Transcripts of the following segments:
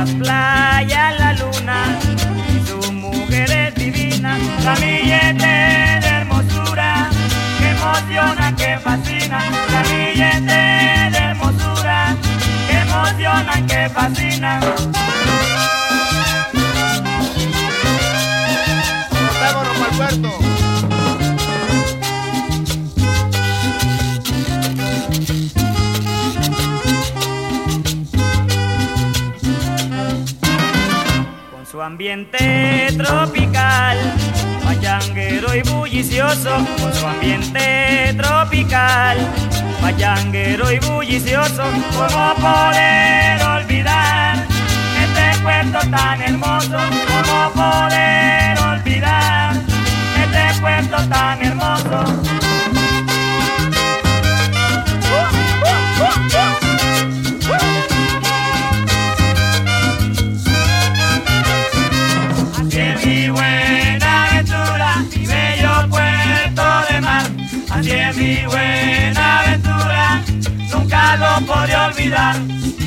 la playa, la luna, su mujer es divina, la de hermosura, que emociona, que fascina, la de hermosura, que emociona, que fascina. Ambiente tropical, payanguero y bullicioso, con ambiente tropical, payanguero y bullicioso, ¿cómo poder olvidar este puerto tan hermoso? ¿Cómo poder olvidar este puerto tan hermoso? Lo podré olvidar.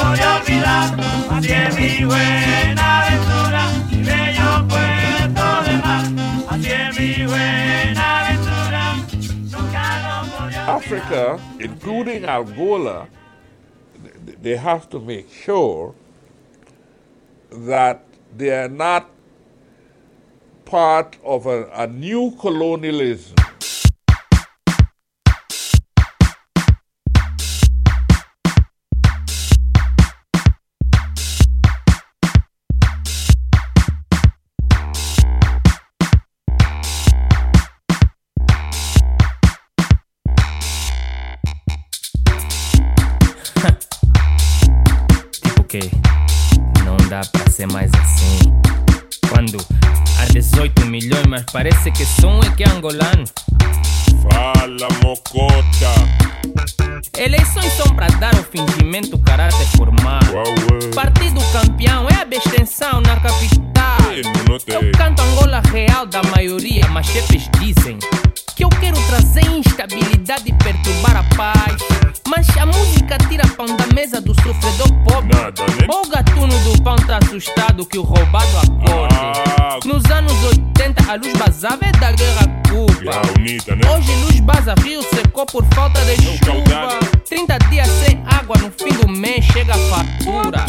olvidar. Así es mi buena aventura así es mi buena aventura nunca lo voy a olvidar. Africa including Angola they have to make sure that they are not part of a, a new colonialism. Parece que um é que é angolano. Fala, mocota. Eleições são para dar o fingimento caráter formal. Partido campeão é a abstenção na capital. Eu canto Angola real da maioria, mas chefes dizem que eu quero trazer instabilidade e perturbar a paz. Mas a música tira pão da mesa do sofredor pobre. Nada, né? O gatuno do pão tá assustado que o roubado acorde. Ah. Nos anos 80 a luz basava é da guerra Cuba. Unida, né? Hoje luz baza, rio secou por falta de chuva. 30 dias sem água, no fim do mês chega a fatura.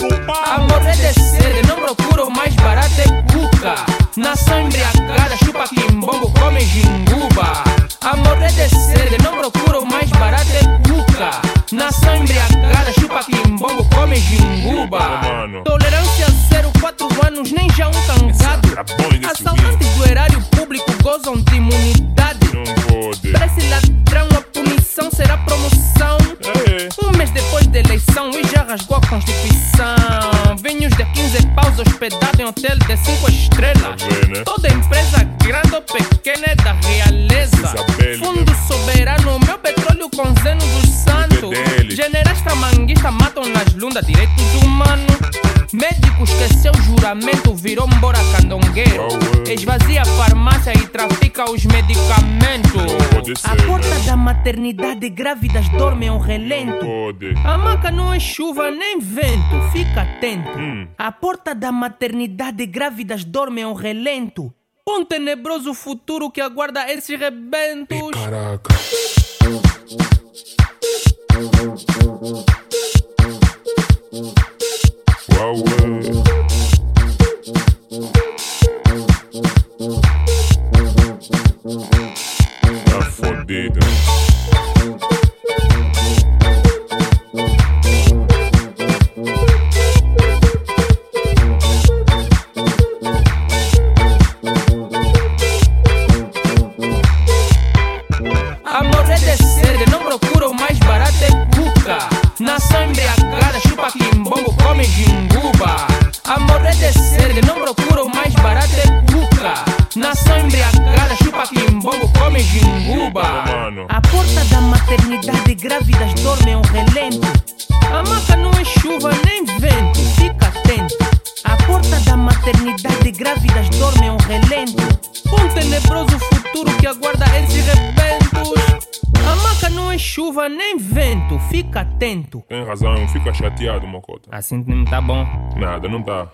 A morrer de sede, não procura o mais barato é cuca. Nação embriagada, chupa quimbombo, come jinguba. A morrer de sede, não procura o mais barato é cuca. Nação embriagada, chupa quimbombo, come jinguba. Tolerância zero, quatro anos, nem já um cansado. Assaltantes do erário público gozam de imunidade. Parece ladrão, a punição será promoção. É. Um mês depois da eleição, e já rasgou a Constituição. Vinhos de 15 paus hospedados em hotel de 5 virou embora candongueiro. Esvazia a farmácia e trafica os medicamentos. A porta da maternidade grávidas dorme um relento. A maca não é chuva nem vento, fica atento. Hum. A porta da maternidade grávidas dorme um relento. Um tenebroso futuro que aguarda esses rebentos. Caraca. Uau, ué. Chateado, Mocota. Assim não tá bom. Nada, não tá.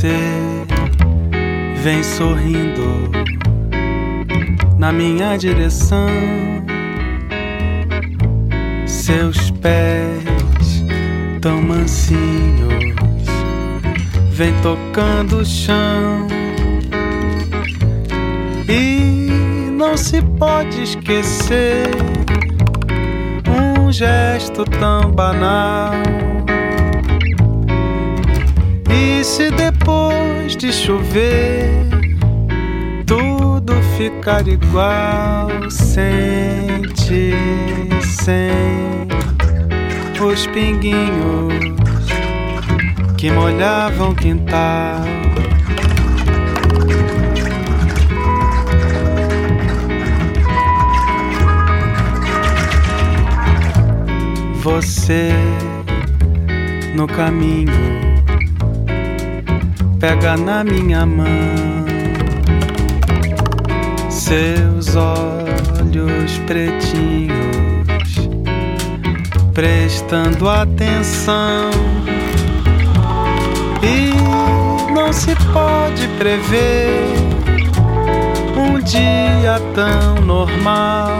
Você vem sorrindo na minha direção. Seus pés tão mansinhos vem tocando o chão. E não se pode esquecer um gesto tão banal. E se depois de chover tudo ficar igual, sente sem os pinguinhos que molhavam quintal. Você no caminho pega na minha mão seus olhos pretinhos prestando atenção pode prever um dia tão normal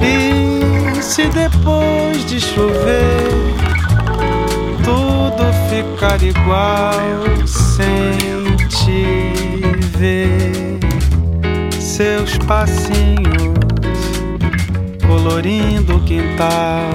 e se depois de chover tudo ficar igual sem te ver. Seus passinhos colorindo o quintal.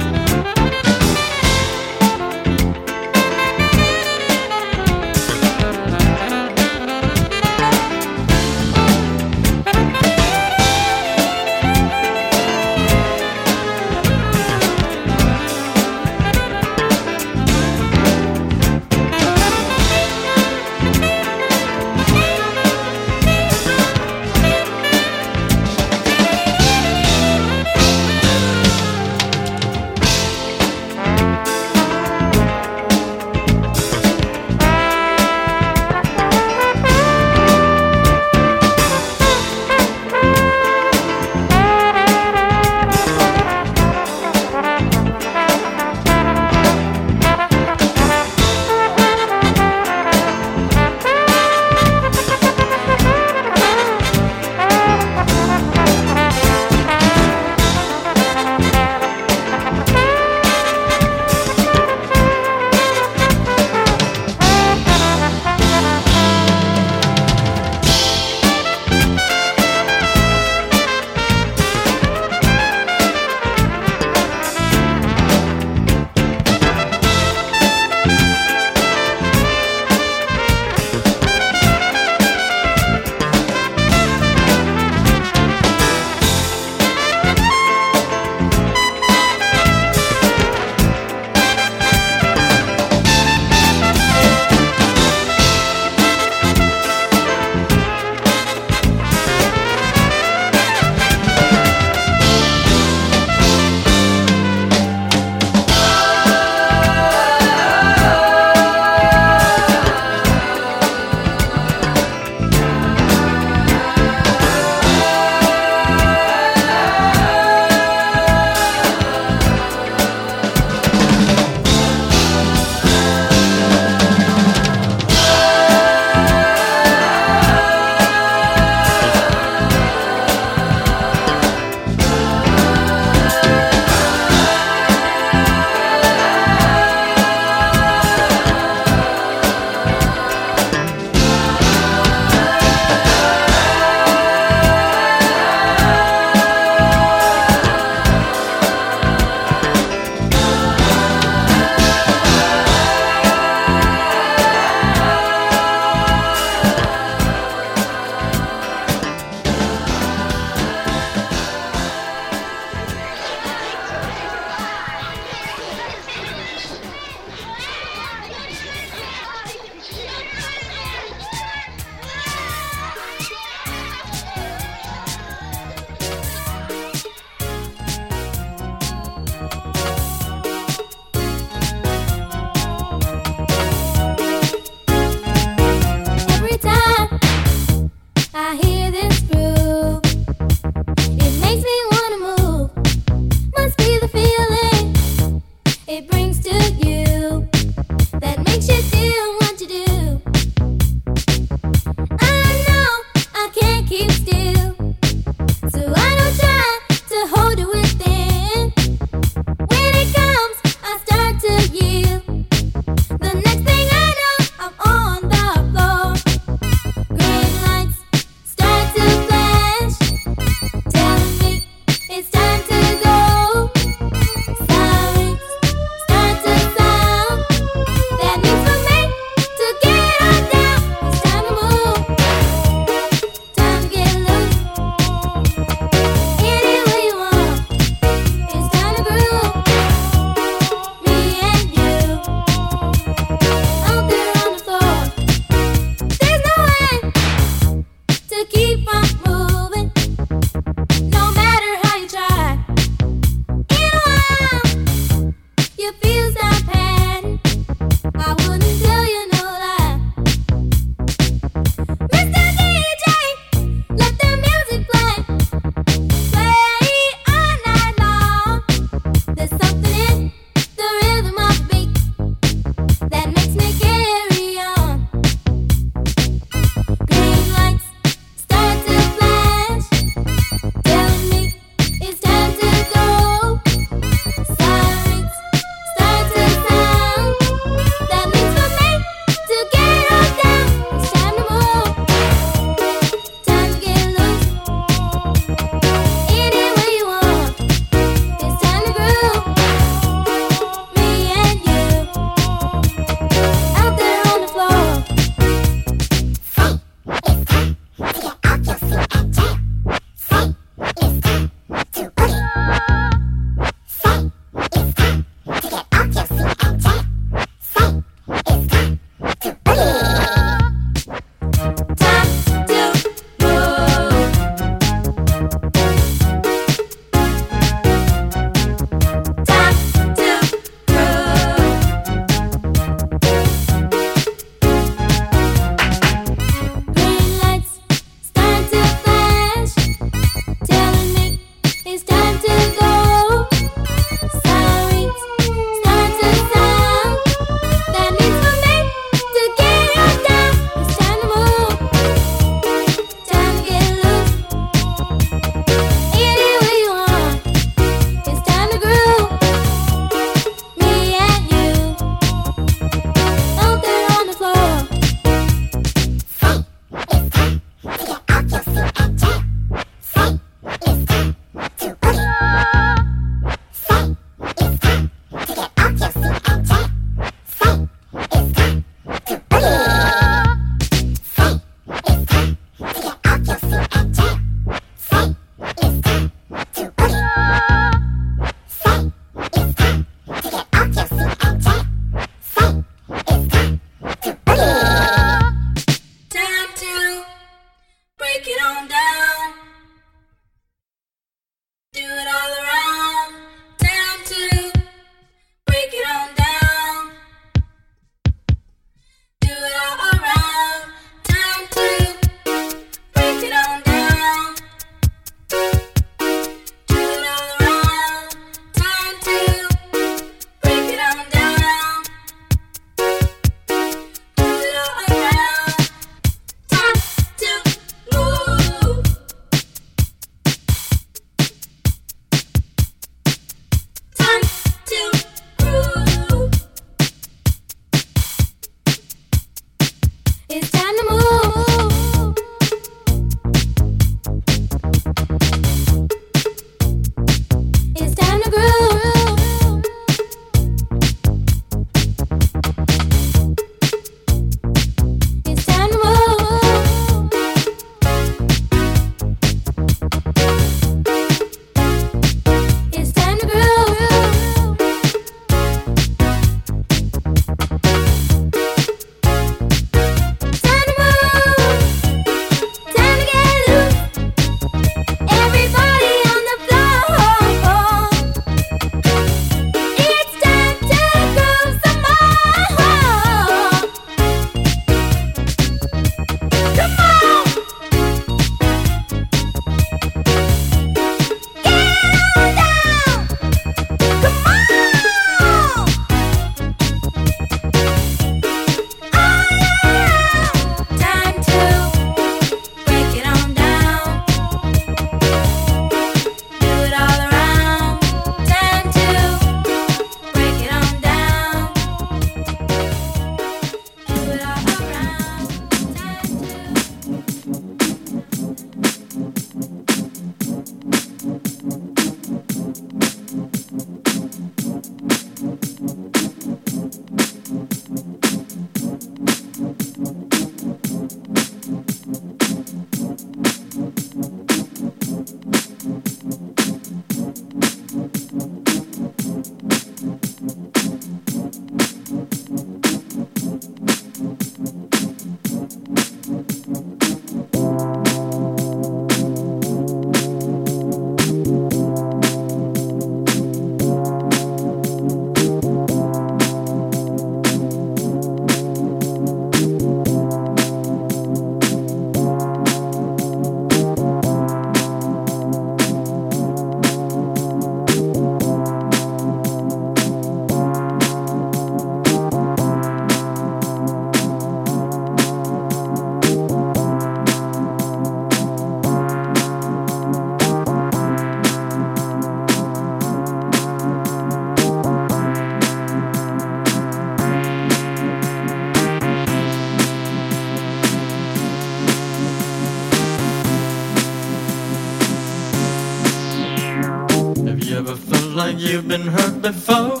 you've been hurt before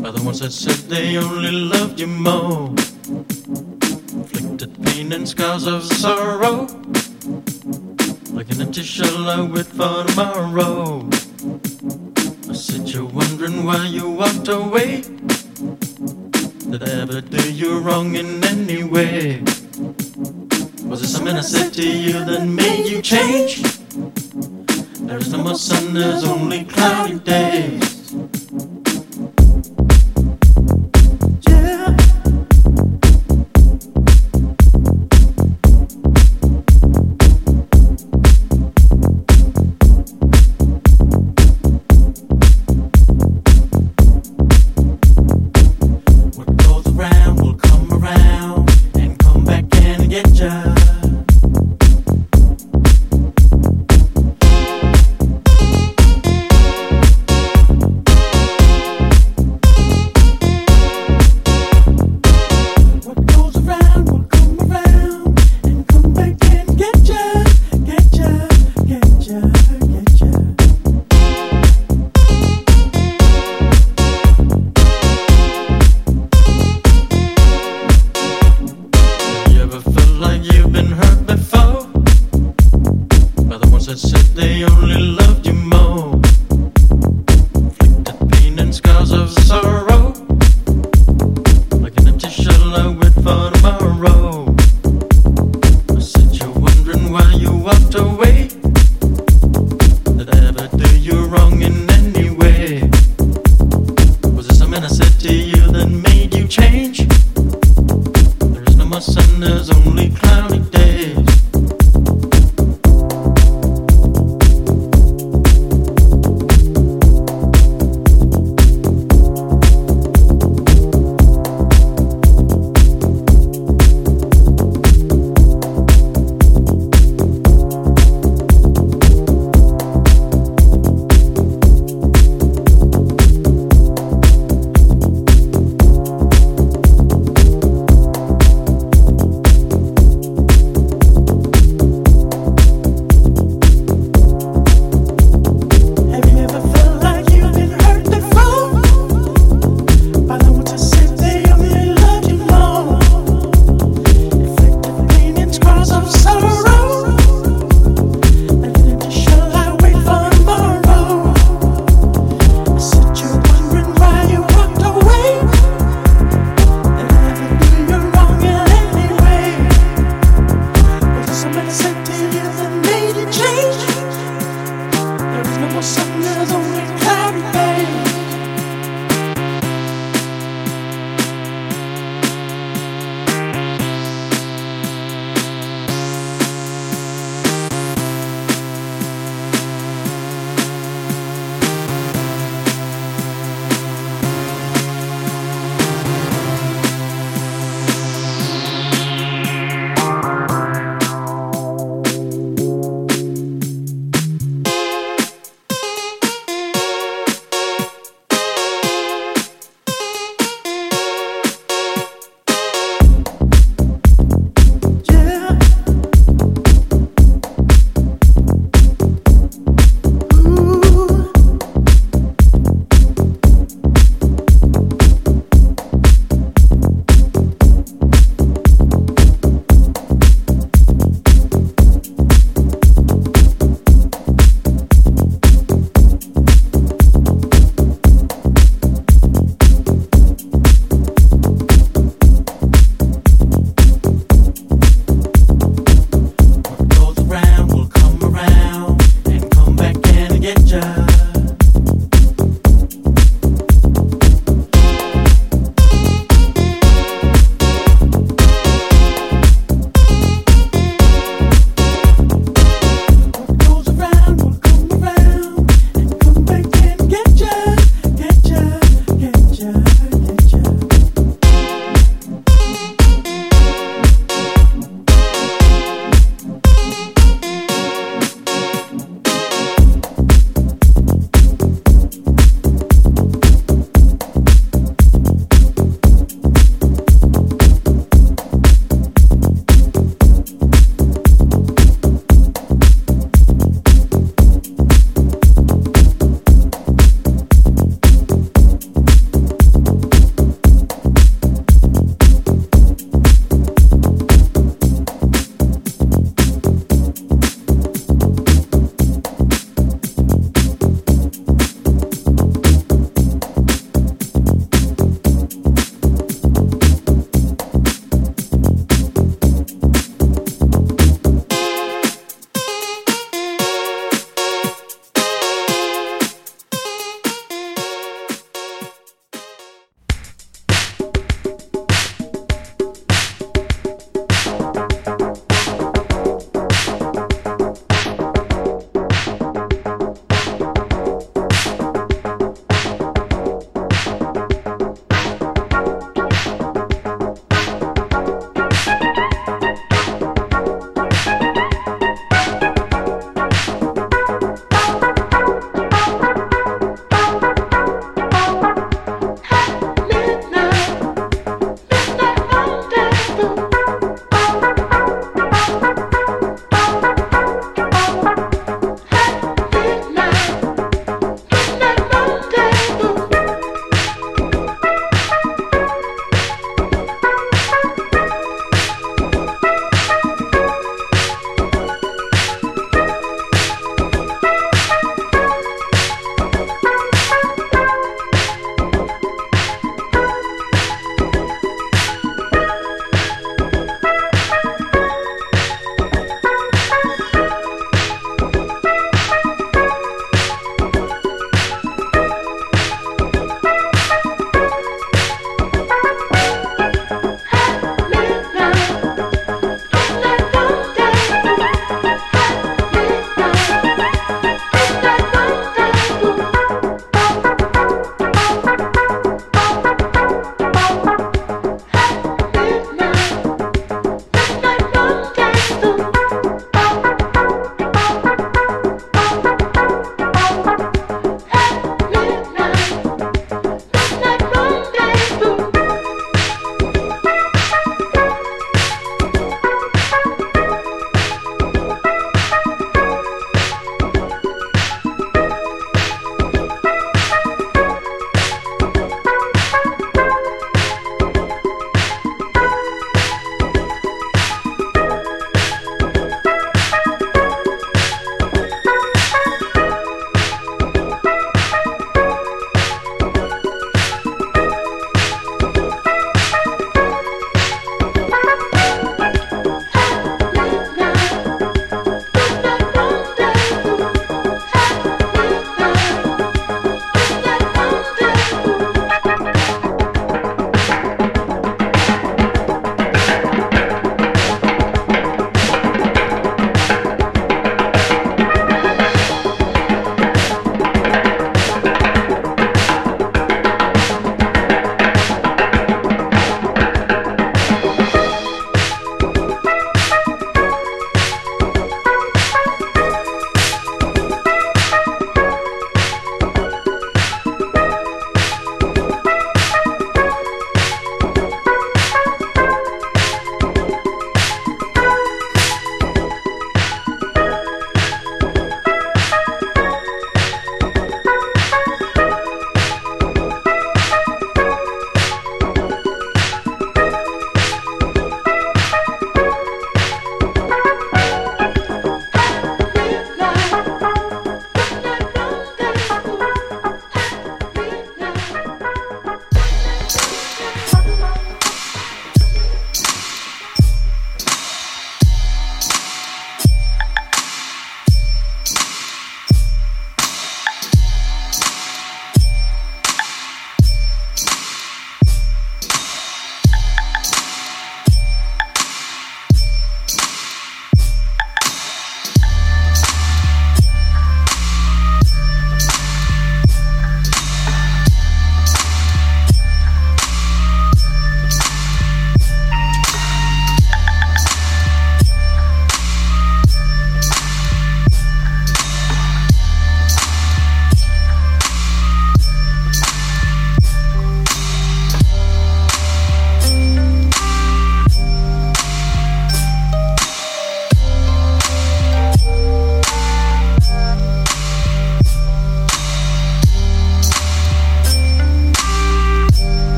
by the ones that said they only loved you more. Inflicted pain and scars of sorrow, like an empty shell with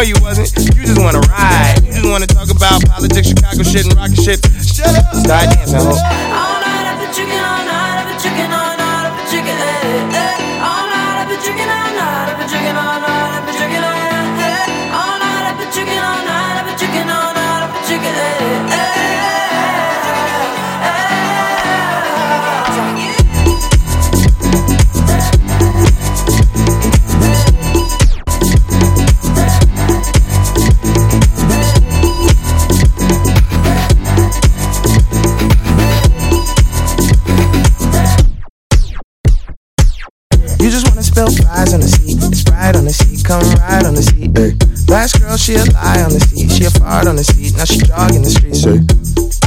No, you wasn't, you just wanna ride. You just wanna talk about politics, Chicago shit, and rocket shit. Shut up, start dancing, ho. All night I've been chicken, all night she a lie on the seat, she a fart on the seat, now she jogging the streets. Ay.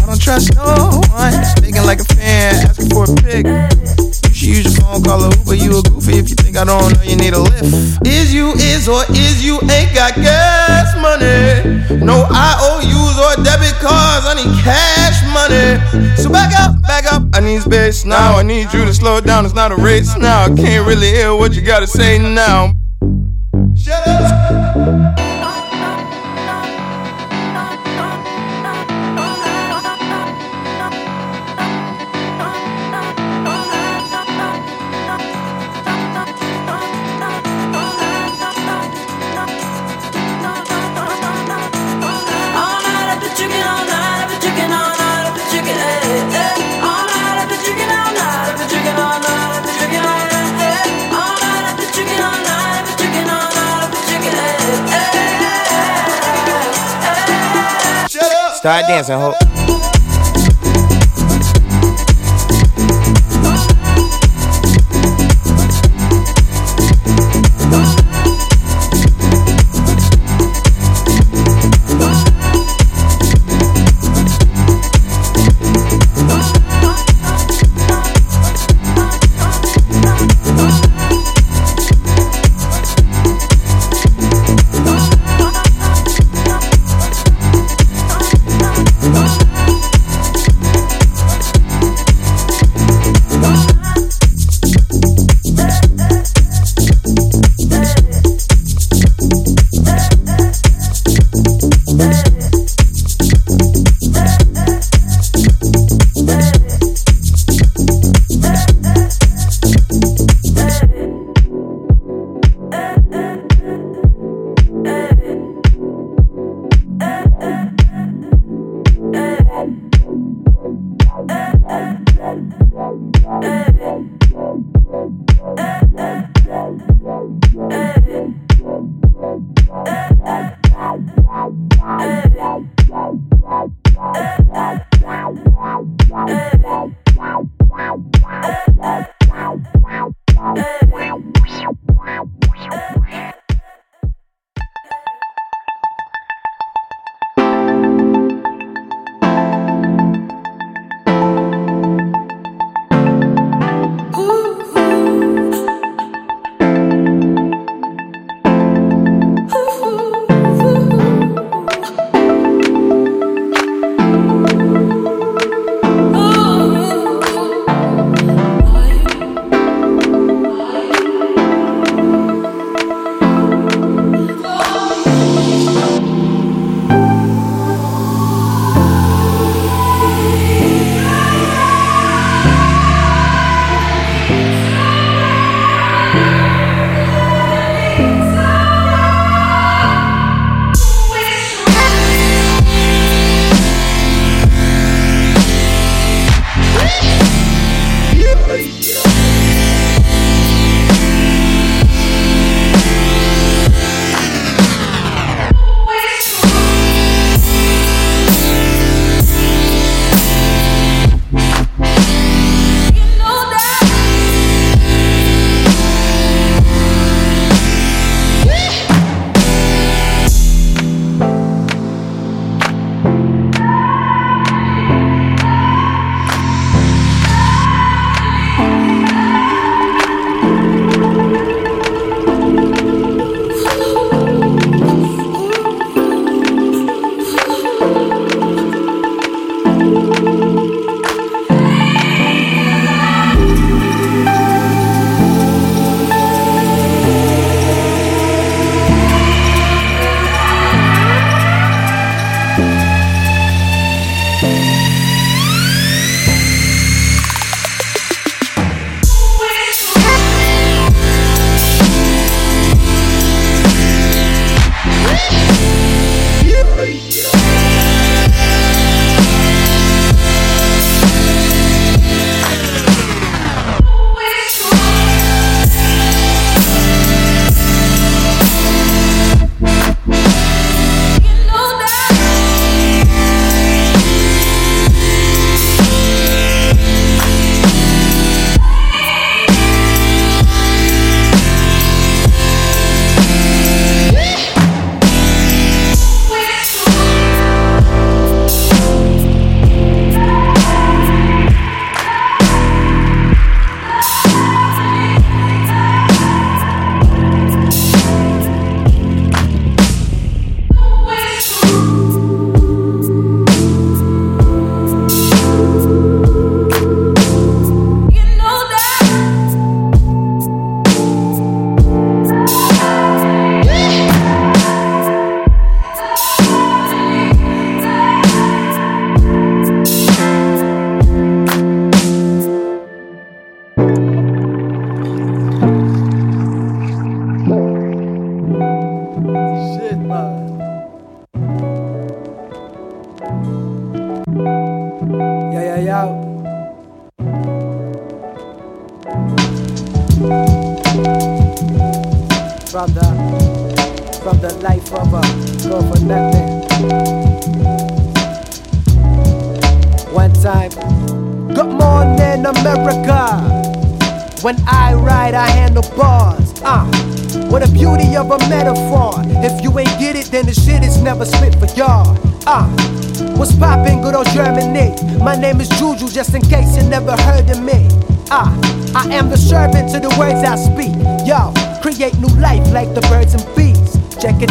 I don't trust no one, speaking like a fan, asking for a pic. You should use your phone, call a Uber, you a goofy if you think I don't know you need a lift. Is you is or is you ain't got gas money? No IOUs or debit cards, I need cash money. So back up, back up, I need space now. I need you to slow down, it's not a race now. I can't really hear what you gotta say now. Shut up. Start dancing, ho.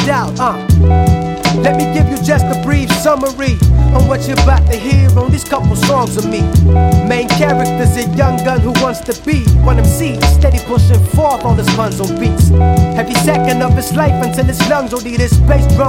It uh. Let me give you just a brief summary on what you're about to hear on these couple songs of me. Main character's a young gun who wants to be one MC, steady pushing forth on his puns on beats. Every second of his life until his lungs will need his bass drum